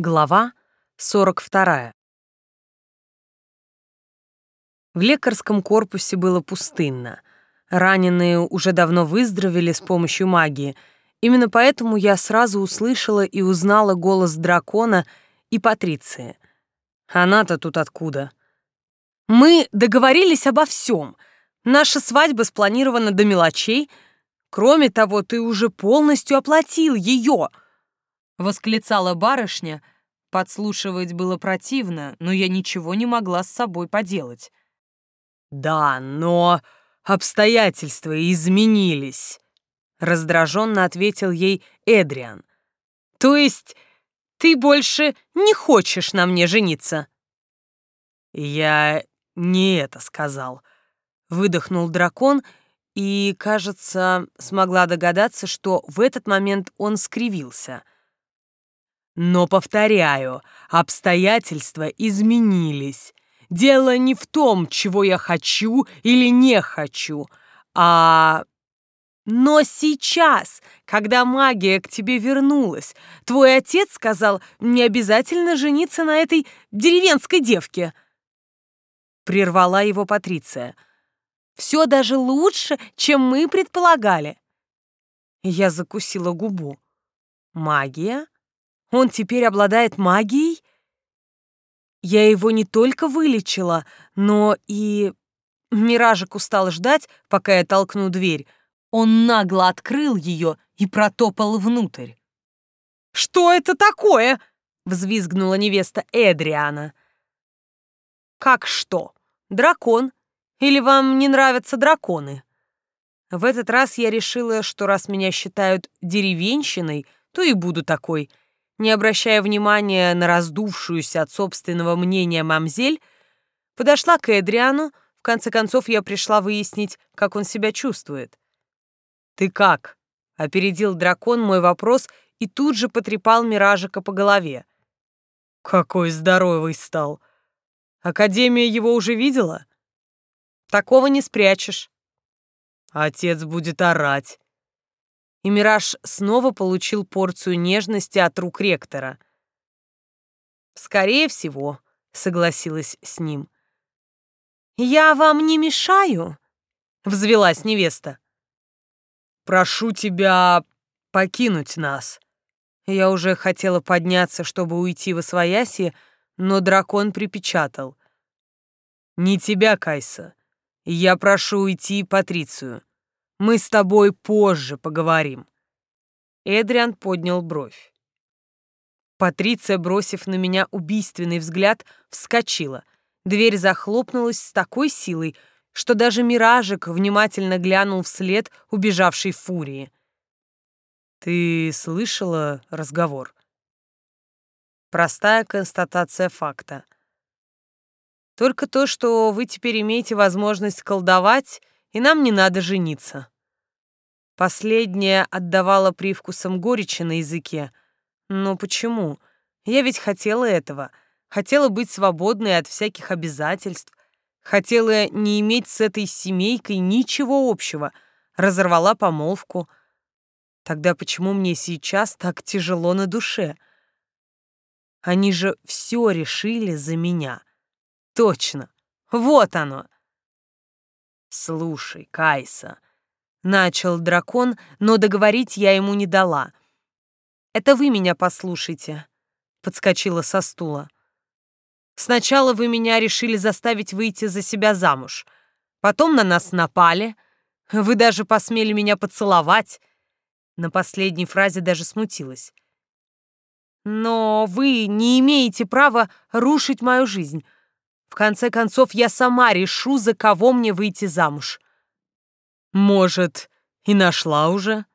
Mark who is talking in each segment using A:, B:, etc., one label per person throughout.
A: Глава 42. В лекарском корпусе было пустынно. Раненые уже давно выздоровели с помощью магии. Именно поэтому я сразу услышала и узнала голос дракона и Патриции. Она-то тут откуда? Мы договорились обо всем. Наша свадьба спланирована до мелочей. Кроме того, ты уже полностью оплатил ее —— восклицала барышня. Подслушивать было противно, но я ничего не могла с собой поделать. «Да, но обстоятельства изменились», — раздраженно ответил ей Эдриан. «То есть ты больше не хочешь на мне жениться?» «Я не это сказал», — выдохнул дракон и, кажется, смогла догадаться, что в этот момент он скривился — но, повторяю, обстоятельства изменились. Дело не в том, чего я хочу или не хочу, а... Но сейчас, когда магия к тебе вернулась, твой отец сказал, не обязательно жениться на этой деревенской девке. Прервала его Патриция. Все даже лучше, чем мы предполагали. Я закусила губу. Магия? Он теперь обладает магией? Я его не только вылечила, но и... Миражик устал ждать, пока я толкну дверь. Он нагло открыл ее и протопал внутрь. «Что это такое?» — взвизгнула невеста Эдриана. «Как что? Дракон? Или вам не нравятся драконы?» В этот раз я решила, что раз меня считают деревенщиной, то и буду такой — не обращая внимания на раздувшуюся от собственного мнения мамзель, подошла к Эдриану, в конце концов я пришла выяснить, как он себя чувствует. «Ты как?» — опередил дракон мой вопрос и тут же потрепал Миражика по голове. «Какой здоровый стал! Академия его уже видела?» «Такого не спрячешь». «Отец будет орать и Мираж снова получил порцию нежности от рук ректора. «Скорее всего», — согласилась с ним. «Я вам не мешаю?» — взвелась невеста. «Прошу тебя покинуть нас». Я уже хотела подняться, чтобы уйти во свояси, но дракон припечатал. «Не тебя, Кайса. Я прошу уйти Патрицию. Мы с тобой позже поговорим. Эдриан поднял бровь. Патриция, бросив на меня убийственный взгляд, вскочила. Дверь захлопнулась с такой силой, что даже Миражик внимательно глянул вслед убежавшей фурии. «Ты слышала разговор?» Простая констатация факта. Только то, что вы теперь имеете возможность колдовать, и нам не надо жениться. Последнее отдавало привкусом горечи на языке. Но почему? Я ведь хотела этого. Хотела быть свободной от всяких обязательств. Хотела не иметь с этой семейкой ничего общего. Разорвала помолвку. Тогда почему мне сейчас так тяжело на душе? Они же все решили за меня. Точно. Вот оно. «Слушай, Кайса», — начал дракон, но договорить я ему не дала. «Это вы меня послушайте», — подскочила со стула. «Сначала вы меня решили заставить выйти за себя замуж, потом на нас напали, вы даже посмели меня поцеловать». На последней фразе даже смутилась. «Но вы не имеете права рушить мою жизнь. В конце концов, я сама решу, за кого мне выйти замуж. Может, и нашла уже?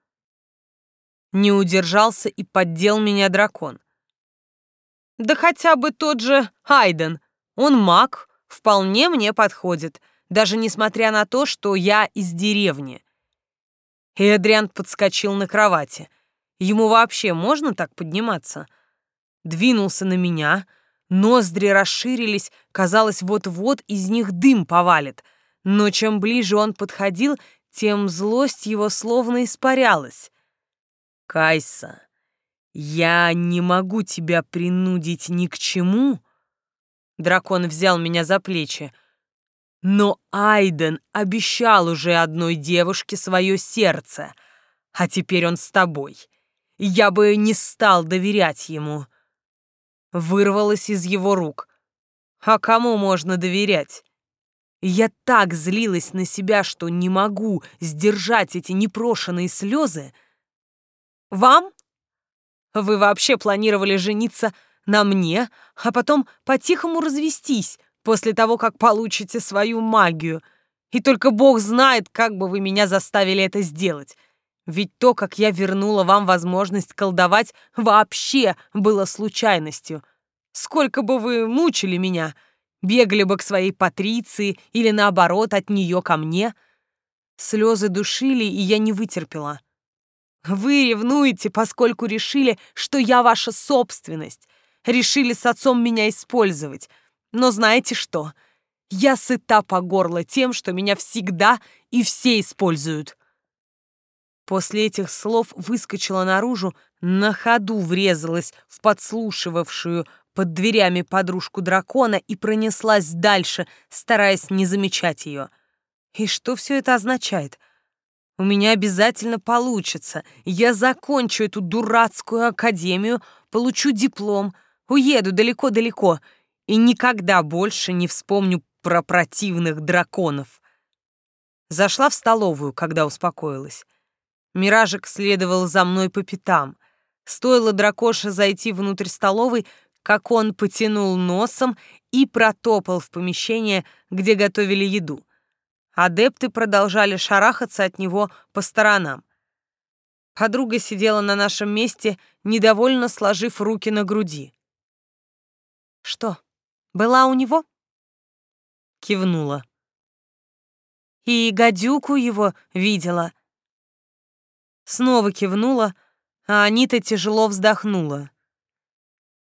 A: Не удержался и поддел меня дракон. Да хотя бы тот же Айден. Он маг, вполне мне подходит, даже несмотря на то, что я из деревни. Эдриан подскочил на кровати. Ему вообще можно так подниматься? Двинулся на меня — Ноздри расширились, казалось, вот-вот из них дым повалит. Но чем ближе он подходил, тем злость его словно испарялась. «Кайса, Я не могу тебя принудить ни к чему. Дракон взял меня за плечи. Но Айден обещал уже одной девушке свое сердце, а теперь он с тобой. Я бы не стал доверять ему. Вырвалось из его рук. А кому можно доверять? Я так злилась на себя, что не могу сдержать эти непрошенные слезы. Вам? Вы вообще планировали жениться на мне, а потом по-тихому развестись после того, как получите свою магию. И только Бог знает, как бы вы меня заставили это сделать. Ведь то, как я вернула вам возможность колдовать, вообще было случайностью. Сколько бы вы мучили меня — Бегали бы к своей Патриции или, наоборот, от нее ко мне. Слезы душили, и я не вытерпела. Вы ревнуете, поскольку решили, что я ваша собственность. Решили с отцом меня использовать. Но знаете что? Я сыта по горло тем, что меня всегда и все используют. После этих слов выскочила наружу, на ходу врезалась в подслушивавшую под дверями подружку дракона и пронеслась дальше, стараясь не замечать ее. И что все это означает? У меня обязательно получится. Я закончу эту дурацкую академию, получу диплом, уеду далеко-далеко и никогда больше не вспомню про противных драконов. Зашла в столовую, когда успокоилась. Миражик следовал за мной по пятам. Стоило дракоше зайти внутрь столовой, как он потянул носом и протопал в помещение, где готовили еду. Адепты продолжали шарахаться от него по сторонам. Подруга сидела на нашем месте, недовольно сложив руки на груди. «Что, была у него?» Кивнула. «И гадюку его видела». Снова кивнула, а Анита тяжело вздохнула.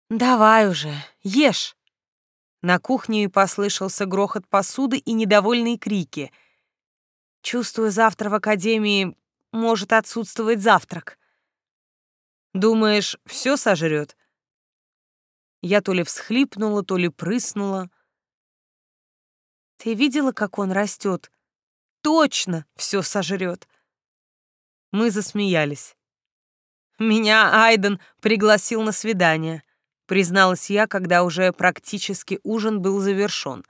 A: «Давай уже, ешь!» На кухне послышался грохот посуды и недовольные крики. «Чувствую, завтра в академии может отсутствовать завтрак». «Думаешь, все сожрет?» Я то ли всхлипнула, то ли прыснула. «Ты видела, как он растет? Точно все сожрет!» Мы засмеялись. Меня Айден пригласил на свидание призналась я, когда уже практически ужин был завершен.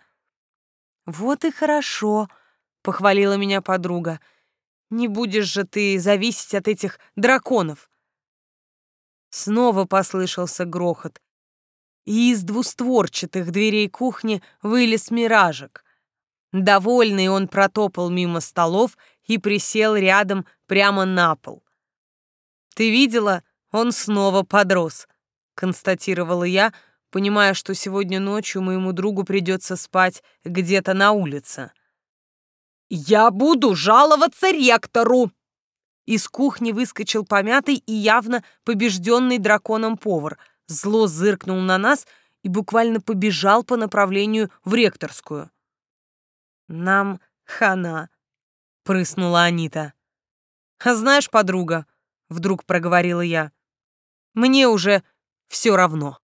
A: «Вот и хорошо», — похвалила меня подруга. «Не будешь же ты зависеть от этих драконов». Снова послышался грохот, и из двустворчатых дверей кухни вылез миражик. Довольный он протопал мимо столов и присел рядом прямо на пол. «Ты видела? Он снова подрос», констатировала я, понимая, что сегодня ночью моему другу придется спать где-то на улице. «Я буду жаловаться ректору!» Из кухни выскочил помятый и явно побежденный драконом повар, зло зыркнул на нас и буквально побежал по направлению в ректорскую. «Нам хана», — прыснула Анита. «А знаешь, подруга», — вдруг проговорила я, — «мне уже все равно.